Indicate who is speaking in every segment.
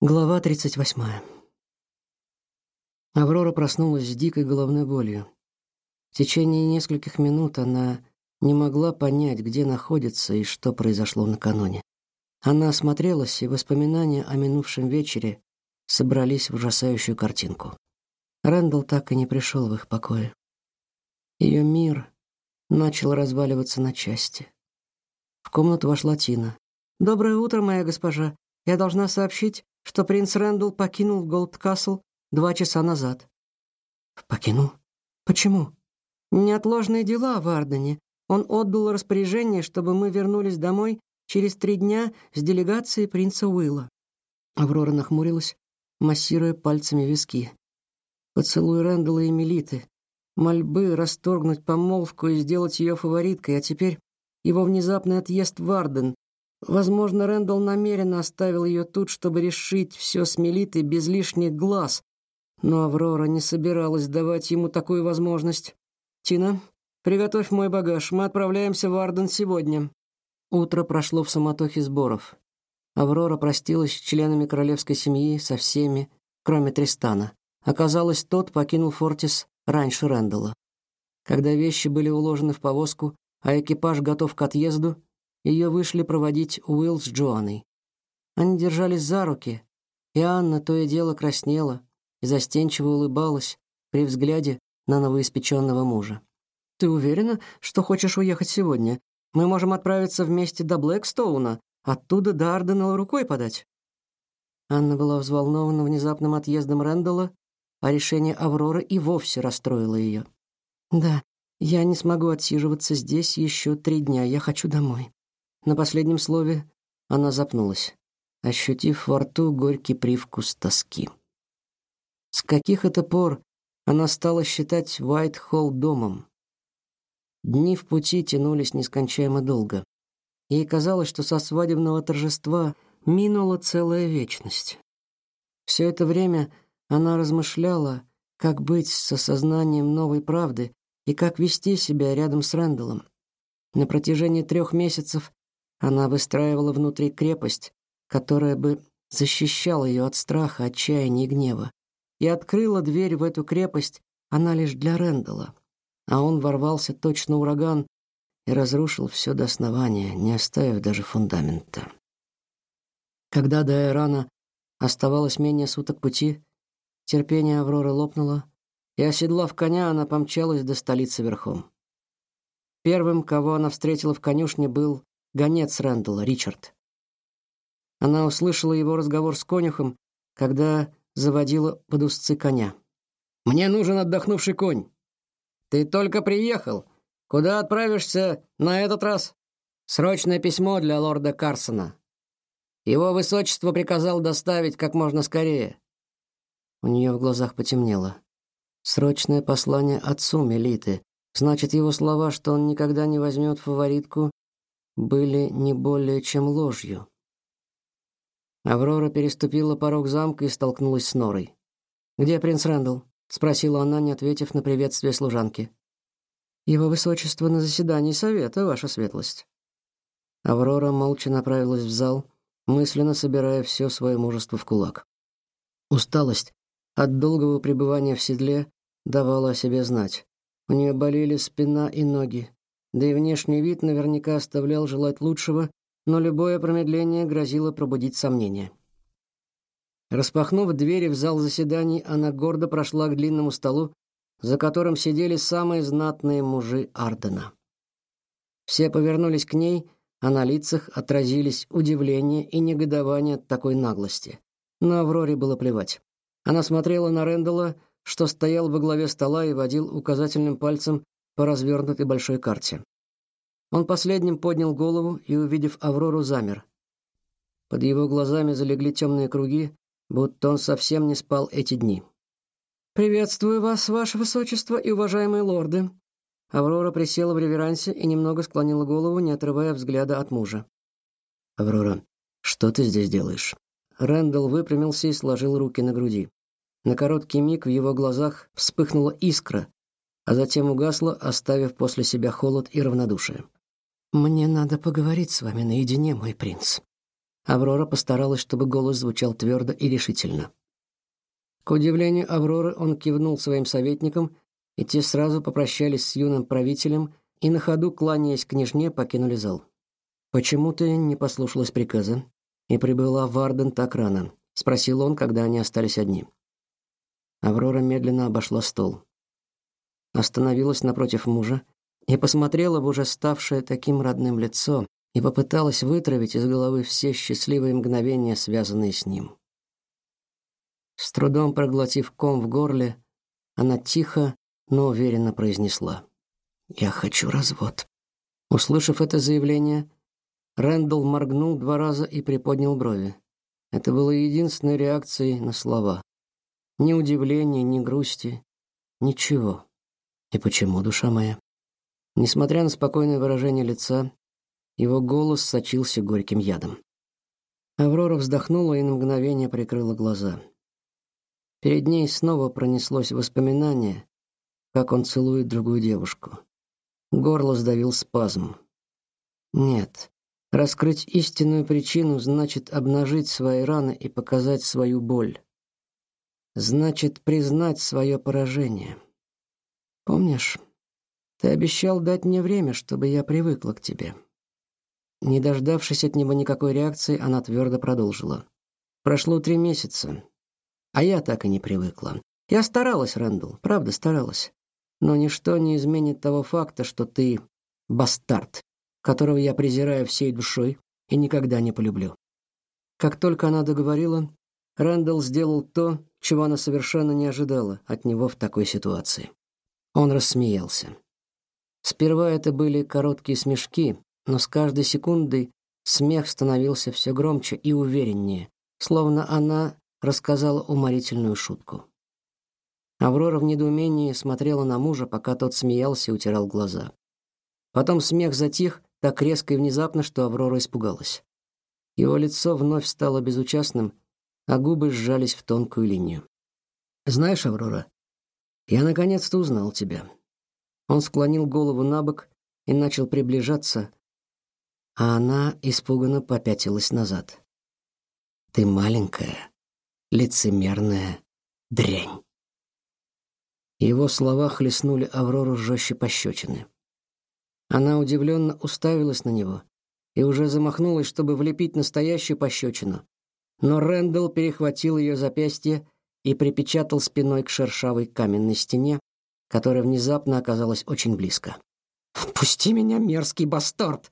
Speaker 1: Глава 38. Аврора проснулась с дикой головной болью. В течение нескольких минут она не могла понять, где находится и что произошло накануне. Она осмотрелась, и воспоминания о минувшем вечере собрались в ужасающую картинку. Рэндалл так и не пришел в их покои. Ее мир начал разваливаться на части. В комнату вошла Тина. «Доброе утро, моя госпожа. Я должна сообщить, что принц Рэндалл покинул Голдкасл два часа назад. Покинул? Почему? Неотложные дела в Ардене. Он отдал распоряжение, чтобы мы вернулись домой через три дня с делегацией принца Уилла. Аврора нахмурилась, массируя пальцами виски. Поцелуй Рэндалла и Мелиты, мольбы расторгнуть помолвку и сделать ее фавориткой, а теперь его внезапный отъезд в Арден, Возможно, Рэндалл намеренно оставил ее тут, чтобы решить все с Мелитой без лишних глаз. Но Аврора не собиралась давать ему такую возможность. «Тина, приготовь мой багаж. Мы отправляемся в Арден сегодня». Утро прошло в суматохе сборов. Аврора простилась с членами королевской семьи, со всеми, кроме Тристана. Оказалось, тот покинул Фортис раньше Рэндалла. Когда вещи были уложены в повозку, а экипаж готов к отъезду, ее вышли проводить Уилл с Джоанной. Они держались за руки, и Анна то и дело краснела и застенчиво улыбалась при взгляде на новоиспеченного мужа. «Ты уверена, что хочешь уехать сегодня? Мы можем отправиться вместе до Блэкстоуна, оттуда до Ардена рукой подать». Анна была взволнована внезапным отъездом Рэндалла, а решение Авроры и вовсе расстроило ее. «Да, я не смогу отсиживаться здесь еще три дня, я хочу домой». На последнем слове она запнулась, ощутив во рту горький привкус тоски. С каких это пор она стала считать Уайт-Холл домом? Дни в пути тянулись нескончаемо долго. Ей казалось, что со свадебного торжества минула целая вечность. Все это время она размышляла, как быть с осознанием новой правды и как вести себя рядом с Рэндаллом. На протяжении трех месяцев она выстраивала внутри крепость, которая бы защищала ее от страха, отчаяния и гнева. И открыла дверь в эту крепость она лишь для Рэндала. А он ворвался точно ураган и разрушил все до основания, не оставив даже фундамента. Когда до Ирана оставалось менее суток пути, терпение Авроры лопнуло, и, оседлав коня, она помчалась до столицы верхом. Первым, кого она встретила в конюшне, был гонец Рэндалла, Ричард. Она услышала его разговор с конюхом, когда заводила под узцы коня. «Мне нужен отдохнувший конь. Ты только приехал. Куда отправишься на этот раз?» «Срочное письмо для лорда Карсона. Его высочество приказал доставить как можно скорее». У нее в глазах потемнело. Срочное послание отцу Мелиты. Значит, его слова, что он никогда не возьмет фаворитку, были не более чем ложью. Аврора переступила порог замка и столкнулась с Норой. «Где принц Рэндалл?» — спросила она, не ответив на приветствие служанки. «Его высочество на заседании совета, ваша светлость». Аврора молча направилась в зал, мысленно собирая все свое мужество в кулак. Усталость от долгого пребывания в седле давала о себе знать. У нее болели спина и ноги, да и внешний вид наверняка оставлял желать лучшего, но любое промедление грозило пробудить сомнения. Распахнув двери в зал заседаний, она гордо прошла к длинному столу, за которым сидели самые знатные мужи Ардена. Все повернулись к ней, а на лицах отразились удивление и негодование от такой наглости. Но Авроре было плевать. Она смотрела на Рэндалла, что стоял во главе стола и водил указательным пальцем по развернутой большой карте. Он последним поднял голову и, увидев Аврору, замер. Под его глазами залегли темные круги, будто он совсем не спал эти дни. «Приветствую вас, ваше высочество и уважаемые лорды!» Аврора присела в реверансе и немного склонила голову, не отрывая взгляда от мужа. «Аврора, что ты здесь делаешь?» Рэндалл выпрямился и сложил руки на груди. На короткий миг в его глазах вспыхнула искра, а затем угасла, оставив после себя холод и равнодушие. «Мне надо поговорить с вами наедине, мой принц». Аврора постаралась, чтобы голос звучал твердо и решительно. К удивлению Авроры, он кивнул своим советникам, и те сразу попрощались с юным правителем и на ходу, кланяясь княжне, покинули зал. «Почему ты не послушалась приказа и прибыла в Арден так рано?» — спросил он, когда они остались одни. Аврора медленно обошла стол. Остановилась напротив мужа и посмотрела в уже ставшее таким родным лицо, и попыталась вытравить из головы все счастливые мгновения, связанные с ним. С трудом проглотив ком в горле, она тихо, но уверенно произнесла: "Я хочу развод". Услышав это заявление, Рэндалл моргнул два раза и приподнял брови. Это было единственной реакцией на слова. Ни удивления, ни грусти, ничего. И почему, душа моя? Несмотря на спокойное выражение лица, его голос сочился горьким ядом. Аврора вздохнула и на мгновение прикрыла глаза. Перед ней снова пронеслось воспоминание, как он целует другую девушку. Горло сдавил спазм. Нет, раскрыть истинную причину значит обнажить свои раны и показать свою боль. Значит признать свое поражение. Помнишь, ты обещал дать мне время, чтобы я привыкла к тебе. Не дождавшись от него никакой реакции, она твердо продолжила. Прошло три месяца, а я так и не привыкла. Я старалась, Рэндалл, правда старалась. Но ничто не изменит того факта, что ты бастард, которого я презираю всей душой и никогда не полюблю. Как только она договорила, Рэндалл сделал то, чего она совершенно не ожидала от него в такой ситуации. Он рассмеялся. Сперва это были короткие смешки, но с каждой секундой смех становился все громче и увереннее, словно она рассказала уморительную шутку. Аврора в недоумении смотрела на мужа, пока тот смеялся и утирал глаза. Потом смех затих так резко и внезапно, что Аврора испугалась. Его лицо вновь стало безучастным, а губы сжались в тонкую линию. Знаешь, Аврора, я наконец-то узнал тебя. Он склонил голову набок и начал приближаться, а она испуганно попятилась назад. Ты маленькая, лицемерная дрянь. Его слова хлестнули Аврору жестче пощечины. Она удивленно уставилась на него и уже замахнулась, чтобы влепить настоящую пощечину. Но Рэндалл перехватил ее запястье и припечатал спиной к шершавой каменной стене, которая внезапно оказалась очень близко. «Отпусти меня, мерзкий бастард!»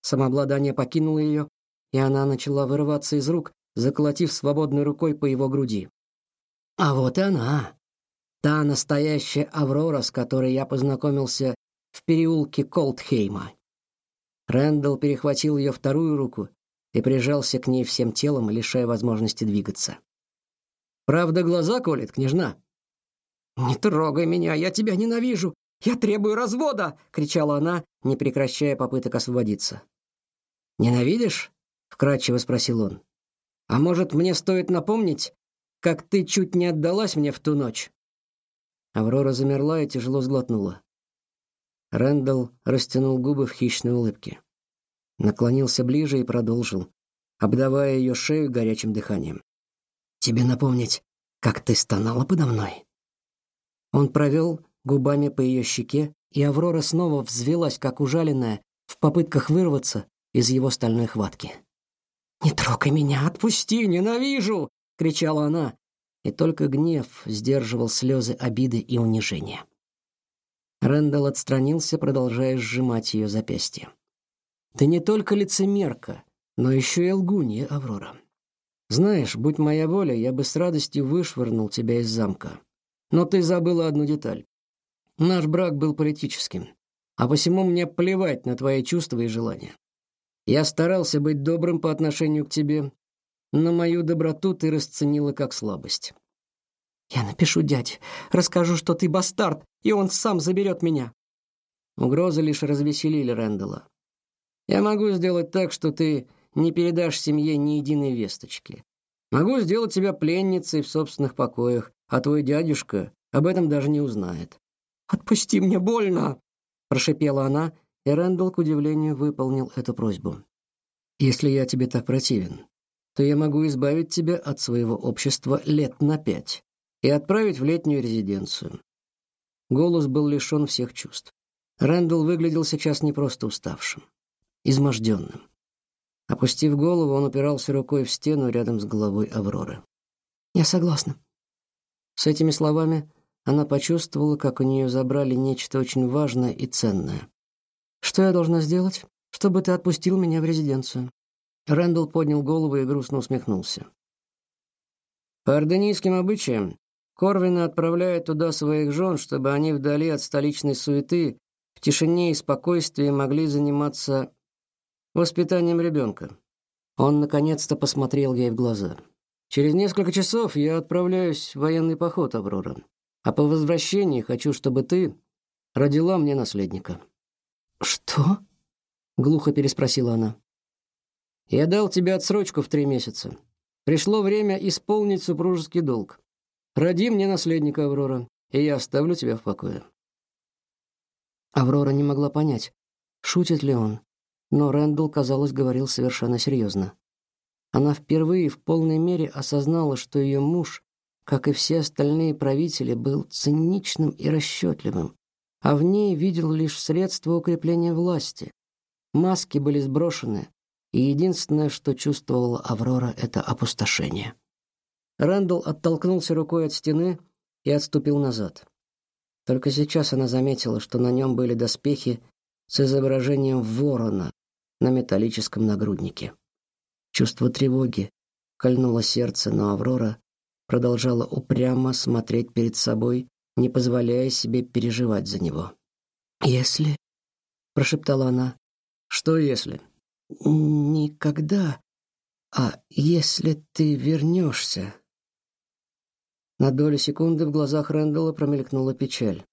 Speaker 1: Самообладание покинуло ее, и она начала вырываться из рук, заколотив свободной рукой по его груди. А вот и она. Та настоящая Аврора, с которой я познакомился в переулке Колдхейма. Рэндалл перехватил ее вторую руку и прижался к ней всем телом, лишая возможности двигаться. Правда, глаза колет, княжна. Не трогай меня, я тебя ненавижу. Я требую развода, кричала она, не прекращая попыток освободиться. Ненавидишь? вкратчиво спросил он. А может, мне стоит напомнить, как ты чуть не отдалась мне в ту ночь? Аврора замерла и тяжело сглотнула. Рэндалл растянул губы в хищной улыбке. Наклонился ближе и продолжил, обдавая ее шею горячим дыханием. «Тебе напомнить, как ты стонала подо мной?» Он провел губами по ее щеке, и Аврора снова взвелась, как ужаленная, в попытках вырваться, из его стальной хватки. «Не трогай меня, отпусти, ненавижу!» — кричала она, и только гнев сдерживал слезы обиды и унижения. Рэндалл отстранился, продолжая сжимать ее запястье. «Ты не только лицемерка, но еще и лгунья, Аврора. Знаешь, будь моя воля, я бы с радостью вышвырнул тебя из замка. Но ты забыла одну деталь. Наш брак был политическим, а посему мне плевать на твои чувства и желания. Я старался быть добрым по отношению к тебе, но мою доброту ты расценила как слабость. Я напишу дяде, расскажу, что ты бастард, и он сам заберет меня. Угрозы лишь развеселили Рэндалла. Я могу сделать так, что ты не передашь семье ни единой весточки. Могу сделать тебя пленницей в собственных покоях, а твой дядюшка об этом даже не узнает. Отпусти мне больно, прошипела она и Рэндалл, к удивлению, выполнил эту просьбу. «Если я тебе так противен, то я могу избавить тебя от своего общества лет на пять и отправить в летнюю резиденцию. Голос был лишен всех чувств. Рэндалл выглядел сейчас не просто уставшим, изможденным. Опустив голову, он упирался рукой в стену рядом с головой Авроры. «Я согласна». С этими словами она почувствовала, как у нее забрали нечто очень важное и ценное. «Что я должна сделать, чтобы ты отпустил меня в резиденцию?» Рэндалл поднял голову и грустно усмехнулся. По орденийским обычаям, Корвины отправляют туда своих жен, чтобы они вдали от столичной суеты, в тишине и спокойствии могли заниматься воспитанием ребенка. Он наконец-то посмотрел ей в глаза. Через несколько часов я отправляюсь в военный поход, Аврора. А по возвращении хочу, чтобы ты родила мне наследника. Что? глухо переспросила она. Я дал тебе отсрочку в три месяца. Пришло время исполнить супружеский долг. Роди мне наследника, Аврора, и я оставлю тебя в покое. Аврора не могла понять, шутит ли он, но Рэндалл, казалось, говорил совершенно серьезно. Она впервые в полной мере осознала, что ее муж, как и все остальные правители, был циничным и расчетливым, а в ней видел лишь средство укрепления власти. Маски были сброшены, и единственное, что чувствовала Аврора, это опустошение. Рэндалл оттолкнулся рукой от стены и отступил назад. Только сейчас она заметила, что на нем были доспехи с изображением ворона на металлическом нагруднике. Чувство тревоги кольнуло сердце, но Аврора продолжала упрямо смотреть перед собой, не позволяя себе переживать за него. «Если...» — прошептала она. «Что если?» «Никогда. А если ты вернешься?» На долю секунды в глазах Рэндалла промелькнула печаль.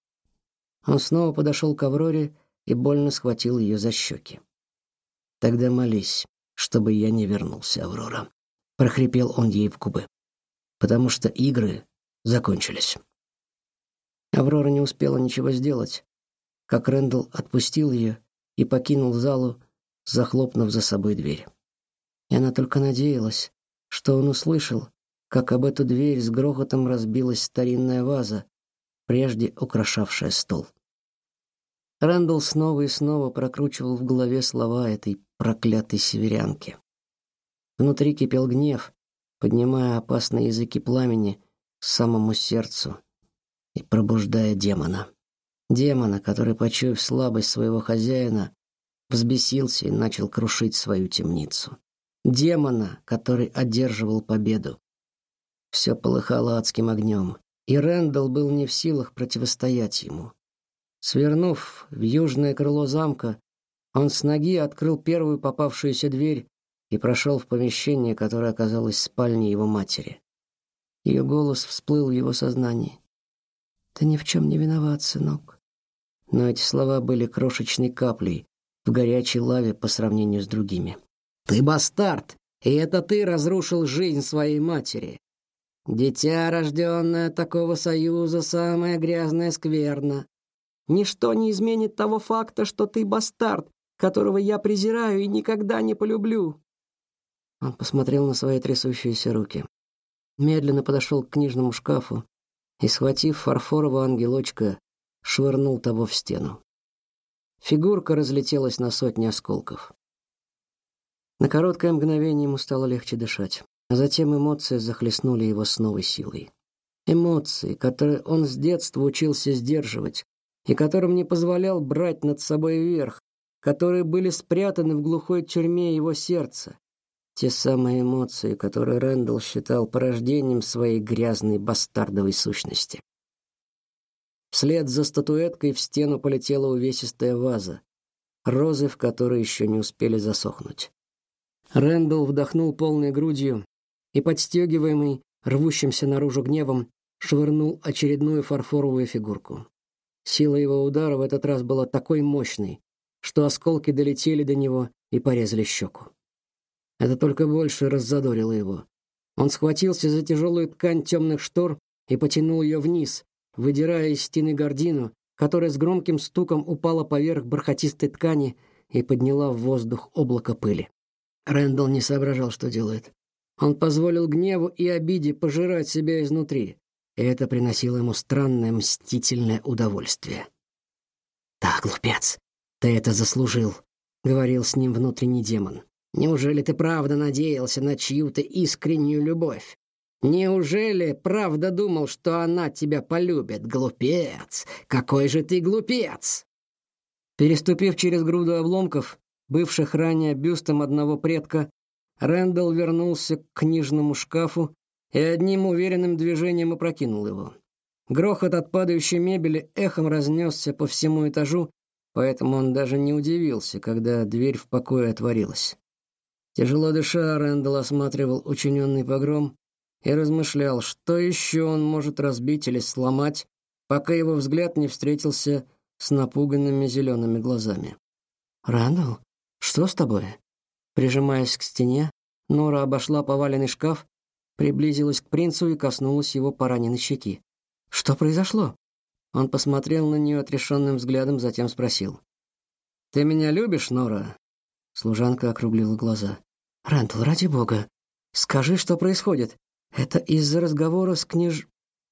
Speaker 1: Он снова подошел к Авроре и больно схватил ее за щеки. «Тогда молись, чтобы я не вернулся, Аврора», — прохрипел он ей в губы. «Потому что игры закончились». Аврора не успела ничего сделать, как Рэндалл отпустил ее и покинул залу, захлопнув за собой дверь. И она только надеялась, что он услышал, как об эту дверь с грохотом разбилась старинная ваза, прежде украшавшая стол. Рэндалл снова и снова прокручивал в голове слова этой проклятой северянки. Внутри кипел гнев, поднимая опасные языки пламени к самому сердцу и пробуждая демона. Демона, который, почуяв слабость своего хозяина, взбесился и начал крушить свою темницу. Демона, который одерживал победу. Все полыхало адским огнем, и Рэндалл был не в силах противостоять ему. Свернув в южное крыло замка, он с ноги открыл первую попавшуюся дверь и прошел в помещение, которое оказалось спальней его матери. Ее голос всплыл в его сознании. «Ты ни в чем не виноват, сынок». Но эти слова были крошечной каплей в горячей лаве по сравнению с другими. «Ты бастард, и это ты разрушил жизнь своей матери. Дитя, рожденное такого союза, самое грязное скверно. Ничто не изменит того факта, что ты бастард, которого я презираю и никогда не полюблю. Он посмотрел на свои трясущиеся руки. Медленно подошел к книжному шкафу и, схватив фарфорового ангелочка, швырнул того в стену. Фигурка разлетелась на сотни осколков. На короткое мгновение ему стало легче дышать. А затем эмоции захлестнули его с новой силой. Эмоции, которые он с детства учился сдерживать и которым не позволял брать над собой верх, которые были спрятаны в глухой тюрьме его сердца. Те самые эмоции, которые Рэндалл считал порождением своей грязной бастардовой сущности. Вслед за статуэткой в стену полетела увесистая ваза, розы в которой еще не успели засохнуть. Рэндалл вдохнул полной грудью и, подстегиваемый рвущимся наружу гневом, швырнул очередную фарфоровую фигурку. Сила его удара в этот раз была такой мощной, что осколки долетели до него и порезали щеку. Это только больше раззадорило его. Он схватился за тяжелую ткань темных штор и потянул ее вниз, выдирая из стены гардину, которая с громким стуком упала поверх бархатистой ткани и подняла в воздух облако пыли. Рэндалл не соображал, что делает. Он позволил гневу и обиде пожирать себя изнутри, и это приносило ему странное мстительное удовольствие. «Да, глупец, ты это заслужил», — говорил с ним внутренний демон. «Неужели ты правда надеялся на чью-то искреннюю любовь? Неужели правда думал, что она тебя полюбит? Глупец! Какой же ты глупец!» Переступив через груду обломков, бывших ранее бюстом одного предка, Рэндалл вернулся к книжному шкафу и одним уверенным движением опрокинул его. Грохот от падающей мебели эхом разнесся по всему этажу, поэтому он даже не удивился, когда дверь в покое отворилась. Тяжело дыша, Рэндалл осматривал учиненный погром и размышлял, что еще он может разбить или сломать, пока его взгляд не встретился с напуганными зелеными глазами. «Рэндалл, что с тобой?» Прижимаясь к стене, Нора обошла поваленный шкаф, приблизилась к принцу и коснулась его пораненной щеки. Что произошло? Он посмотрел на нее отрешенным взглядом, затем спросил: "Ты меня любишь, Нора?" Служанка округлила глаза. "Рентл, ради бога, скажи, что происходит. Это из-за разговора с княж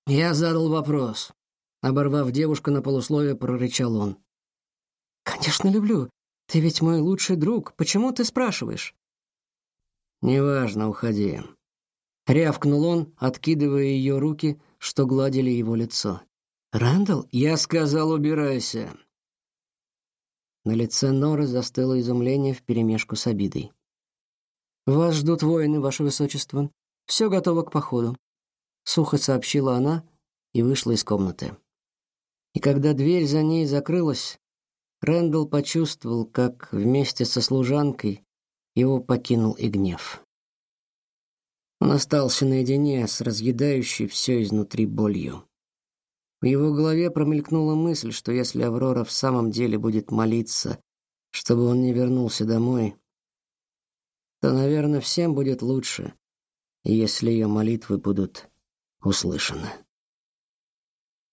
Speaker 1: Я задал вопрос. Оборвав девушку на полусловие, прорычал он. Конечно, люблю. Ты ведь мой лучший друг. Почему ты спрашиваешь? Неважно, уходи. Рявкнул он, откидывая ее руки, что гладили его лицо. Рандall, я сказал, убирайся. На лице Норы застыло изумление вперемешку с обидой. Вас ждут воины, ваше высочество. Все готово к походу, сухо сообщила она и вышла из комнаты. И когда дверь за ней закрылась, Рэндалл почувствовал, как вместе со служанкой его покинул и гнев. Он остался наедине с разъедающей все изнутри болью. В его голове промелькнула мысль, что если Аврора в самом деле будет молиться, чтобы он не вернулся домой, то, наверное, всем будет лучше, если ее молитвы будут услышаны.